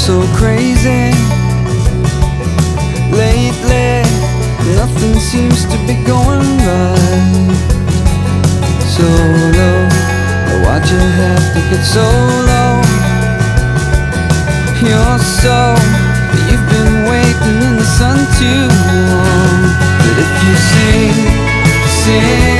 so crazy. Lately, nothing seems to be going right. So low, why'd you have to get so low? You're so, you've been waiting in the sun too long. But if you sing, sing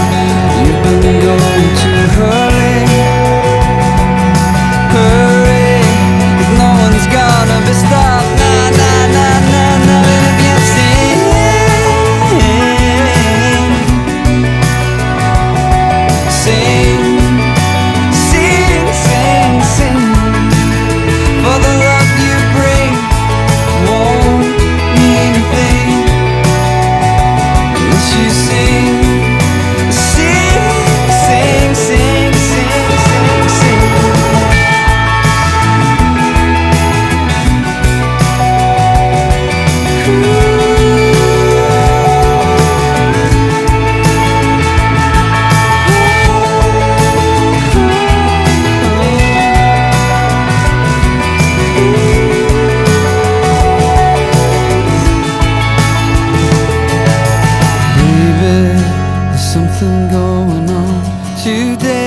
寸後の終点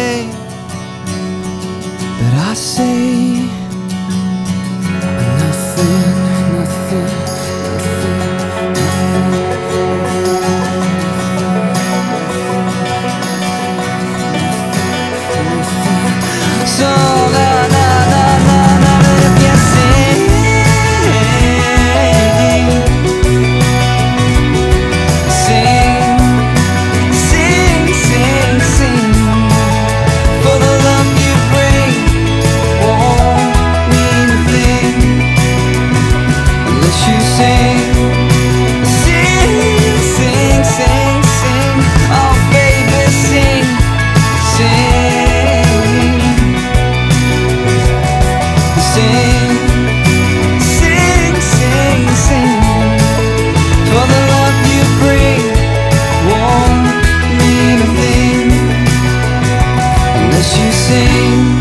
sing